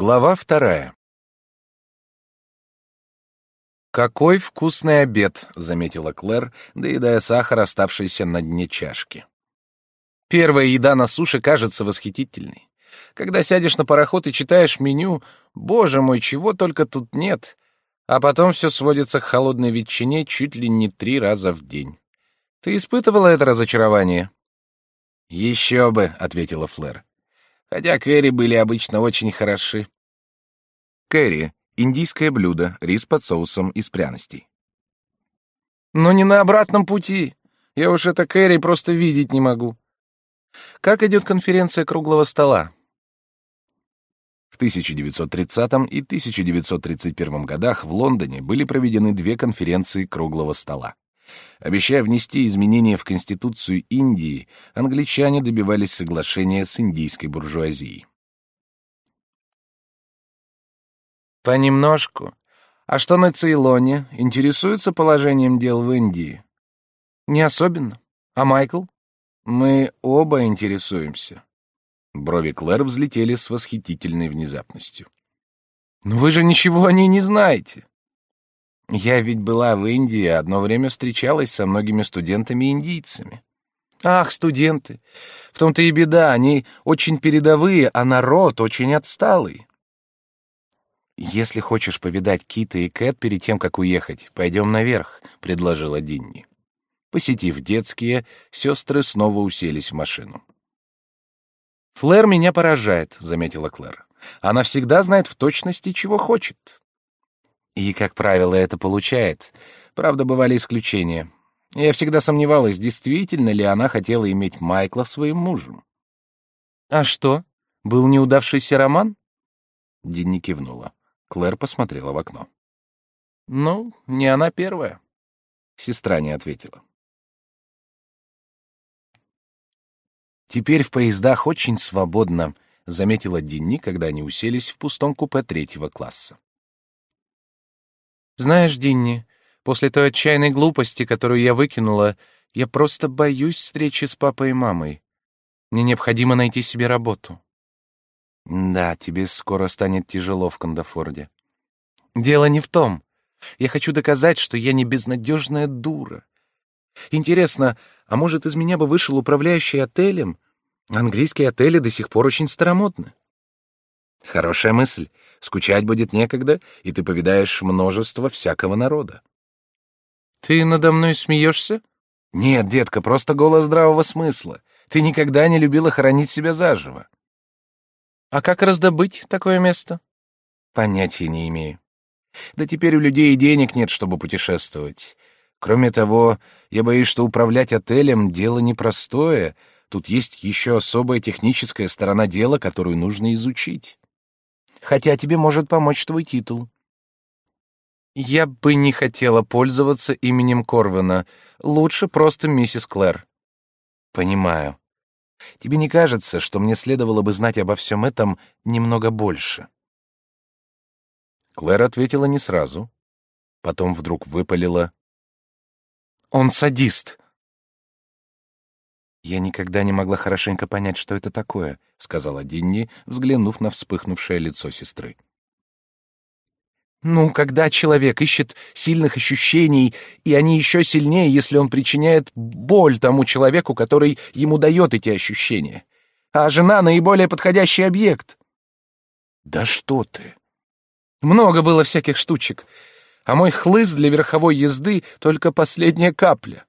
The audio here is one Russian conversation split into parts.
Глава вторая. «Какой вкусный обед!» — заметила Клэр, доедая сахар, оставшийся на дне чашки. «Первая еда на суше кажется восхитительной. Когда сядешь на пароход и читаешь меню, боже мой, чего только тут нет, а потом все сводится к холодной ветчине чуть ли не три раза в день. Ты испытывала это разочарование?» «Еще бы», — ответила Флэр хотя кэрри были обычно очень хороши. Кэрри — индийское блюдо, рис под соусом из пряностей. Но не на обратном пути. Я уж это кэрри просто видеть не могу. Как идет конференция круглого стола? В 1930 и 1931 годах в Лондоне были проведены две конференции круглого стола. Обещая внести изменения в Конституцию Индии, англичане добивались соглашения с индийской буржуазией. Понемножку. А что на Цейлоне? Интересуется положением дел в Индии? Не особенно. А Майкл? Мы оба интересуемся. Брови Клэр взлетели с восхитительной внезапностью. Но вы же ничего о ней не знаете. Я ведь была в Индии, одно время встречалась со многими студентами-индийцами. Ах, студенты! В том-то и беда, они очень передовые, а народ очень отсталый. Если хочешь повидать Кита и Кэт перед тем, как уехать, пойдем наверх, предложила Динни. Посетив детские, сестры снова уселись в машину. Флэр меня поражает, заметила Клэр. Она всегда знает в точности, чего хочет. И, как правило, это получает. Правда, бывали исключения. Я всегда сомневалась, действительно ли она хотела иметь Майкла своим мужем. «А что? Был неудавшийся роман?» Динни кивнула. Клэр посмотрела в окно. «Ну, не она первая». Сестра не ответила. «Теперь в поездах очень свободно», — заметила Динни, когда они уселись в пустом купе третьего класса. Знаешь, Динни, после той отчаянной глупости, которую я выкинула, я просто боюсь встречи с папой и мамой. Мне необходимо найти себе работу. Да, тебе скоро станет тяжело в Кандафорде. Дело не в том. Я хочу доказать, что я не безнадежная дура. Интересно, а может, из меня бы вышел управляющий отелем? Английские отели до сих пор очень старомодны. Хорошая мысль. Скучать будет некогда, и ты повидаешь множество всякого народа. Ты надо мной смеешься? Нет, детка, просто голос здравого смысла. Ты никогда не любила хоронить себя заживо. А как раздобыть такое место? Понятия не имею. Да теперь у людей и денег нет, чтобы путешествовать. Кроме того, я боюсь, что управлять отелем — дело непростое. Тут есть еще особая техническая сторона дела, которую нужно изучить хотя тебе может помочь твой титул. Я бы не хотела пользоваться именем Корвина. Лучше просто миссис Клэр. Понимаю. Тебе не кажется, что мне следовало бы знать обо всем этом немного больше? Клэр ответила не сразу. Потом вдруг выпалила. Он садист. «Я никогда не могла хорошенько понять, что это такое», — сказала Динни, взглянув на вспыхнувшее лицо сестры. «Ну, когда человек ищет сильных ощущений, и они еще сильнее, если он причиняет боль тому человеку, который ему дает эти ощущения. А жена — наиболее подходящий объект». «Да что ты!» «Много было всяких штучек, а мой хлыст для верховой езды — только последняя капля».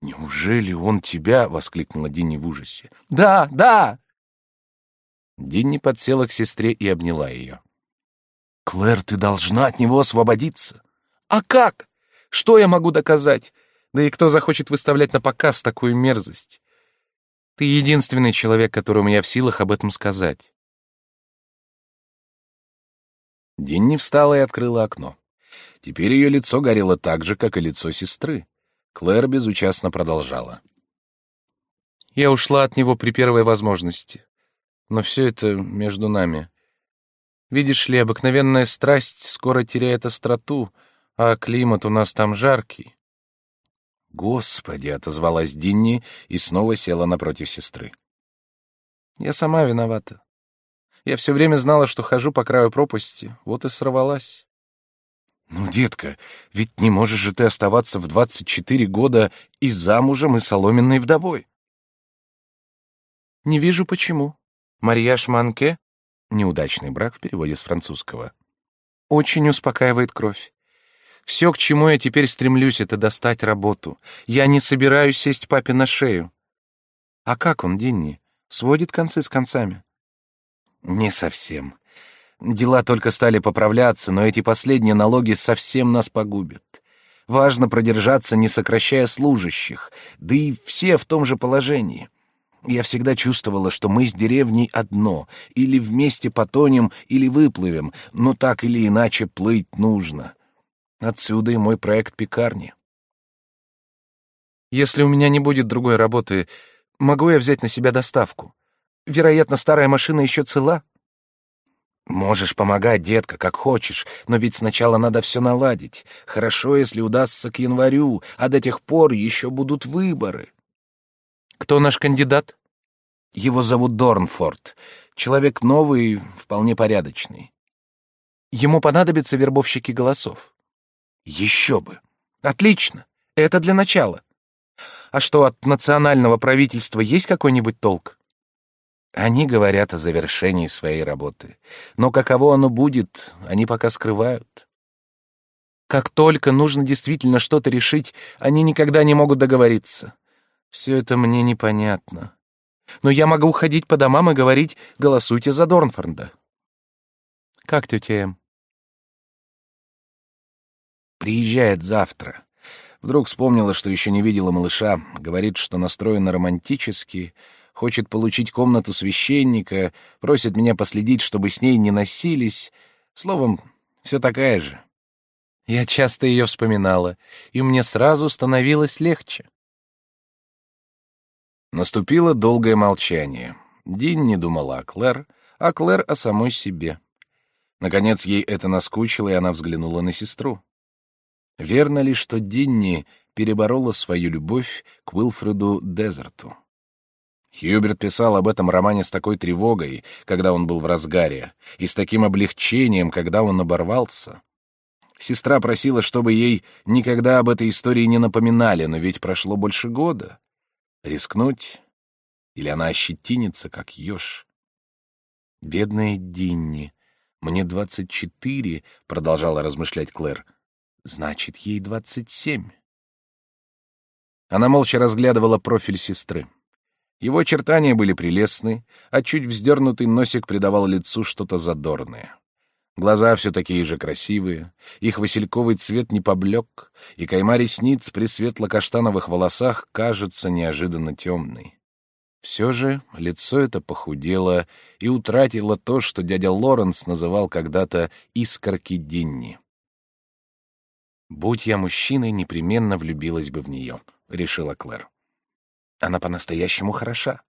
«Неужели он тебя?» — воскликнула Динни в ужасе. «Да, да!» Динни подсела к сестре и обняла ее. «Клэр, ты должна от него освободиться!» «А как? Что я могу доказать? Да и кто захочет выставлять на показ такую мерзость? Ты единственный человек, которому я в силах об этом сказать». Динни встала и открыла окно. Теперь ее лицо горело так же, как и лицо сестры. Клэр безучастно продолжала. Я ушла от него при первой возможности. Но все это между нами. Видишь ли, обыкновенная страсть скоро теряет остроту, а климат у нас там жаркий. Господи, отозвалась Динни и снова села напротив сестры. Я сама виновата. Я все время знала, что хожу по краю пропасти, вот и сорвалась. Ну, детка, ведь не можешь же ты оставаться в двадцать четыре года и замужем, и соломенной вдовой. Не вижу почему. Марияш Манке, неудачный брак в переводе с французского, очень успокаивает кровь. Все, к чему я теперь стремлюсь, это достать работу. Я не собираюсь сесть папе на шею. А как он, Динни? Сводит концы с концами? Не совсем. Дела только стали поправляться, но эти последние налоги совсем нас погубят. Важно продержаться, не сокращая служащих, да и все в том же положении. Я всегда чувствовала, что мы с деревней одно, или вместе потонем, или выплывем, но так или иначе плыть нужно. Отсюда и мой проект пекарни. Если у меня не будет другой работы, могу я взять на себя доставку? Вероятно, старая машина еще цела. Можешь помогать, детка, как хочешь, но ведь сначала надо все наладить. Хорошо, если удастся к январю, а до тех пор еще будут выборы. Кто наш кандидат? Его зовут Дорнфорд. Человек новый, вполне порядочный. Ему понадобятся вербовщики голосов. Еще бы. Отлично. Это для начала. А что, от национального правительства есть какой-нибудь толк? Они говорят о завершении своей работы. Но каково оно будет, они пока скрывают. Как только нужно действительно что-то решить, они никогда не могут договориться. Все это мне непонятно. Но я могу уходить по домам и говорить «голосуйте за Дорнфорда». Как тетя Эм? Приезжает завтра. Вдруг вспомнила, что еще не видела малыша, говорит, что настроена романтически, хочет получить комнату священника, просит меня последить, чтобы с ней не носились. Словом, все такая же. Я часто ее вспоминала, и мне сразу становилось легче. Наступило долгое молчание. Дин не думала о Клэр, а Клэр о самой себе. Наконец ей это наскучило, и она взглянула на сестру. Верно ли, что Динни переборола свою любовь к Уилфреду Дезерту? Хьюберт писал об этом романе с такой тревогой, когда он был в разгаре, и с таким облегчением, когда он оборвался. Сестра просила, чтобы ей никогда об этой истории не напоминали, но ведь прошло больше года. Рискнуть? Или она ощетинится, как еж? Бедная Динни. Мне двадцать четыре, продолжала размышлять Клэр. Значит, ей двадцать семь. Она молча разглядывала профиль сестры. Его очертания были прелестны, а чуть вздернутый носик придавал лицу что-то задорное. Глаза все такие же красивые, их васильковый цвет не поблек, и кайма ресниц при светло-каштановых волосах кажется неожиданно темной. Все же лицо это похудело и утратило то, что дядя Лоренс называл когда-то «искорки Динни». «Будь я мужчиной, непременно влюбилась бы в нее», — решила Клэр. Она по-настоящему хороша.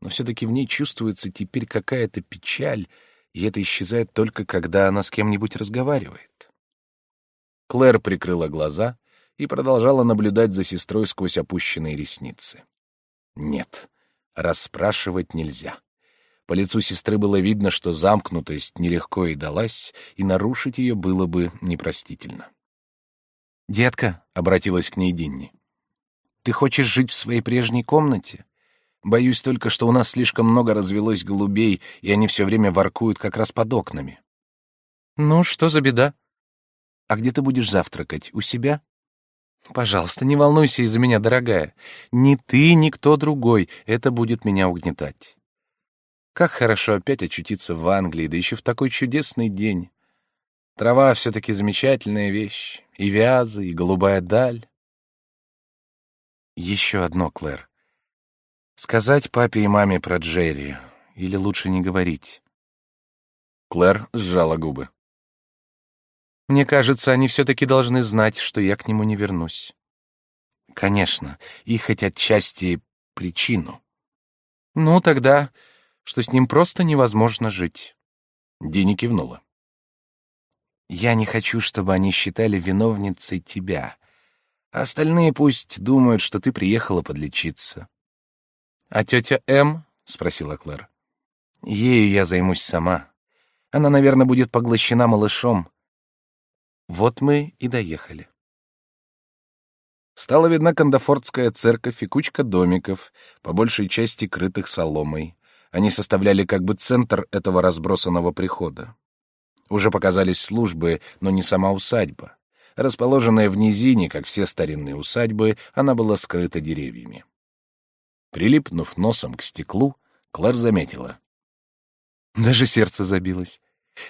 Но все-таки в ней чувствуется теперь какая-то печаль, и это исчезает только когда она с кем-нибудь разговаривает. Клэр прикрыла глаза и продолжала наблюдать за сестрой сквозь опущенные ресницы. Нет, расспрашивать нельзя. По лицу сестры было видно, что замкнутость нелегко и далась, и нарушить ее было бы непростительно. «Детка», — обратилась к ней Динни, ты хочешь жить в своей прежней комнате? Боюсь только, что у нас слишком много развелось голубей, и они все время воркуют как раз под окнами. Ну, что за беда? А где ты будешь завтракать? У себя? Пожалуйста, не волнуйся из-за меня, дорогая. Ни ты, ни кто другой. Это будет меня угнетать. Как хорошо опять очутиться в Англии, да еще в такой чудесный день. Трава все-таки замечательная вещь. И вязы, и голубая даль. Еще одно, Клэр. Сказать папе и маме про Джерри, или лучше не говорить? Клэр сжала губы. Мне кажется, они все-таки должны знать, что я к нему не вернусь. Конечно, и хоть отчасти причину. Ну, тогда, что с ним просто невозможно жить. Дини кивнула. Я не хочу, чтобы они считали виновницей тебя, остальные пусть думают, что ты приехала подлечиться. — А тетя М? — спросила Клэр. Ею я займусь сама. Она, наверное, будет поглощена малышом. Вот мы и доехали. Стала видна Кандафордская церковь и кучка домиков, по большей части крытых соломой. Они составляли как бы центр этого разбросанного прихода. Уже показались службы, но не сама усадьба. Расположенная в низине, как все старинные усадьбы, она была скрыта деревьями. Прилипнув носом к стеклу, Клэр заметила. «Даже сердце забилось.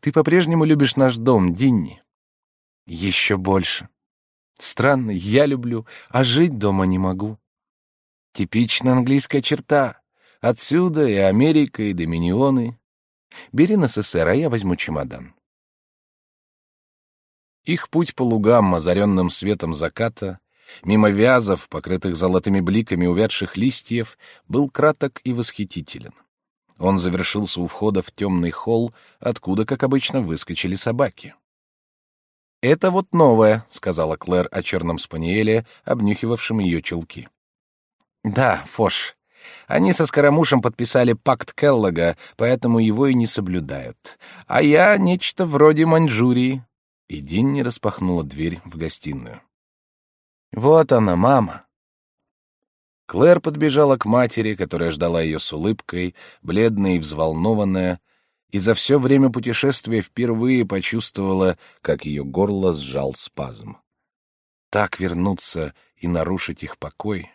Ты по-прежнему любишь наш дом, Динни?» «Еще больше. Странно, я люблю, а жить дома не могу. Типичная английская черта. Отсюда и Америка, и Доминионы. Бери на СССР, а я возьму чемодан. Их путь по лугам, озаренным светом заката, мимо вязов, покрытых золотыми бликами увядших листьев, был краток и восхитителен. Он завершился у входа в темный холл, откуда, как обычно, выскочили собаки. «Это вот новое», — сказала Клэр о черном спаниеле, обнюхивавшем ее чулки. «Да, Фош. Они со Скоромушем подписали пакт Келлога, поэтому его и не соблюдают. А я нечто вроде Маньчжурии». И Динни распахнула дверь в гостиную. «Вот она, мама». Клэр подбежала к матери, которая ждала ее с улыбкой, бледная и взволнованная, и за все время путешествия впервые почувствовала, как ее горло сжал спазм. Так вернуться и нарушить их покой.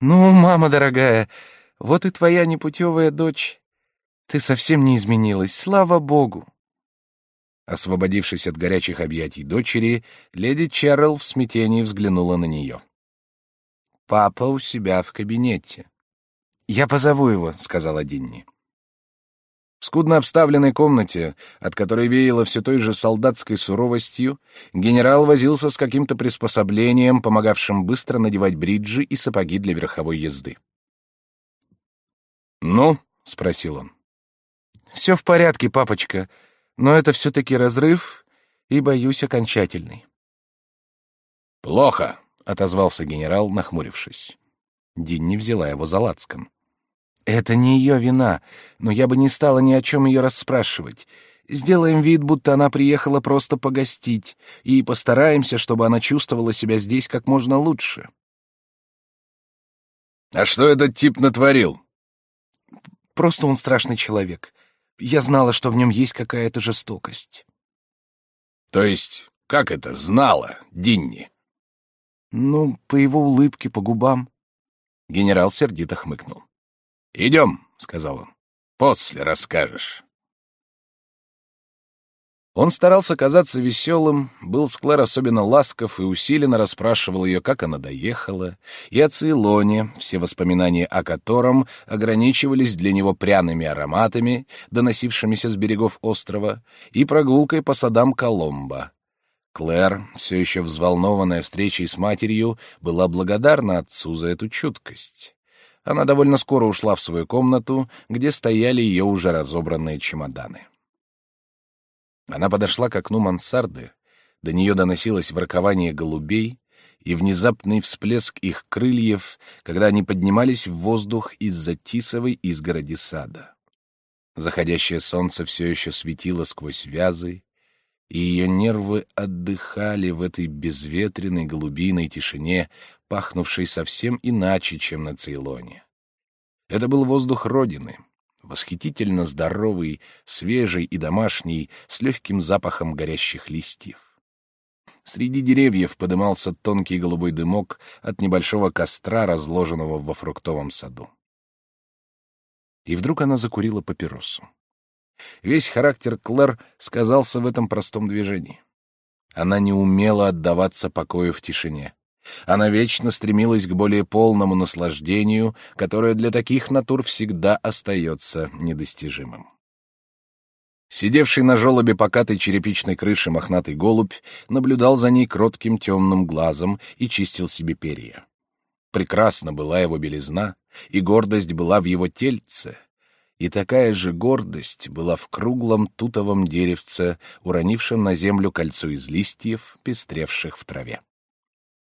«Ну, мама дорогая, вот и твоя непутевая дочь. Ты совсем не изменилась, слава богу!» Освободившись от горячих объятий дочери, леди Чарл в смятении взглянула на нее. «Папа у себя в кабинете». «Я позову его», — сказала Динни. В скудно обставленной комнате, от которой веяло все той же солдатской суровостью, генерал возился с каким-то приспособлением, помогавшим быстро надевать бриджи и сапоги для верховой езды. «Ну?» — спросил он. «Все в порядке, папочка, но это все-таки разрыв и, боюсь, окончательный». «Плохо», — отозвался генерал, нахмурившись. Динни взяла его за лацкан. Это не ее вина, но я бы не стала ни о чем ее расспрашивать. Сделаем вид, будто она приехала просто погостить, и постараемся, чтобы она чувствовала себя здесь как можно лучше. А что этот тип натворил? Просто он страшный человек. Я знала, что в нем есть какая-то жестокость. То есть, как это знала, Динни? Ну, по его улыбке, по губам. Генерал сердито хмыкнул. «Идем», — сказал он. «После расскажешь». Он старался казаться веселым, был с Клэр особенно ласков и усиленно расспрашивал ее, как она доехала, и о Цейлоне, все воспоминания о котором ограничивались для него пряными ароматами, доносившимися с берегов острова, и прогулкой по садам Коломбо. Клэр, все еще взволнованная встречей с матерью, была благодарна отцу за эту чуткость. Она довольно скоро ушла в свою комнату, где стояли ее уже разобранные чемоданы. Она подошла к окну мансарды, до нее доносилось воркование голубей и внезапный всплеск их крыльев, когда они поднимались в воздух из-за тисовой изгороди сада. Заходящее солнце все еще светило сквозь вязы, и ее нервы отдыхали в этой безветренной голубиной тишине, пахнувшей совсем иначе, чем на Цейлоне. Это был воздух Родины, восхитительно здоровый, свежий и домашний, с легким запахом горящих листьев. Среди деревьев подымался тонкий голубой дымок от небольшого костра, разложенного во фруктовом саду. И вдруг она закурила папиросу. Весь характер Клэр сказался в этом простом движении. Она не умела отдаваться покою в тишине. Она вечно стремилась к более полному наслаждению, которое для таких натур всегда остается недостижимым. Сидевший на желобе покатой черепичной крыши мохнатый голубь наблюдал за ней кротким темным глазом и чистил себе перья. Прекрасна была его белизна, и гордость была в его тельце, и такая же гордость была в круглом тутовом деревце, уронившем на землю кольцо из листьев, пестревших в траве.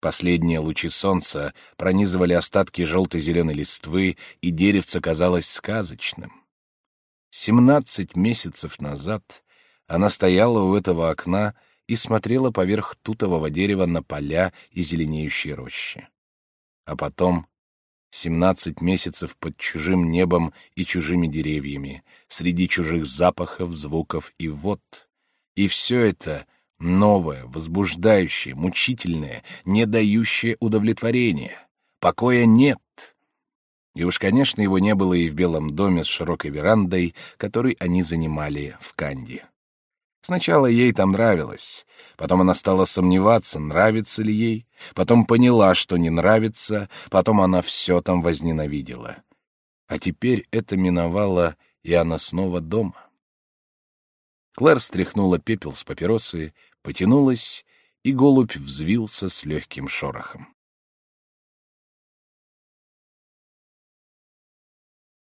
Последние лучи солнца пронизывали остатки желто-зеленой листвы, и деревце казалось сказочным. Семнадцать месяцев назад она стояла у этого окна и смотрела поверх тутового дерева на поля и зеленеющие рощи. А потом семнадцать месяцев под чужим небом и чужими деревьями, среди чужих запахов, звуков и вод. И все это новое, возбуждающее, мучительное, не дающее удовлетворения. Покоя нет. И уж, конечно, его не было и в белом доме с широкой верандой, который они занимали в Канде. Сначала ей там нравилось, потом она стала сомневаться, нравится ли ей, потом поняла, что не нравится, потом она все там возненавидела. А теперь это миновало, и она снова дома. Клэр стряхнула пепел с папиросы, потянулась, и голубь взвился с легким шорохом.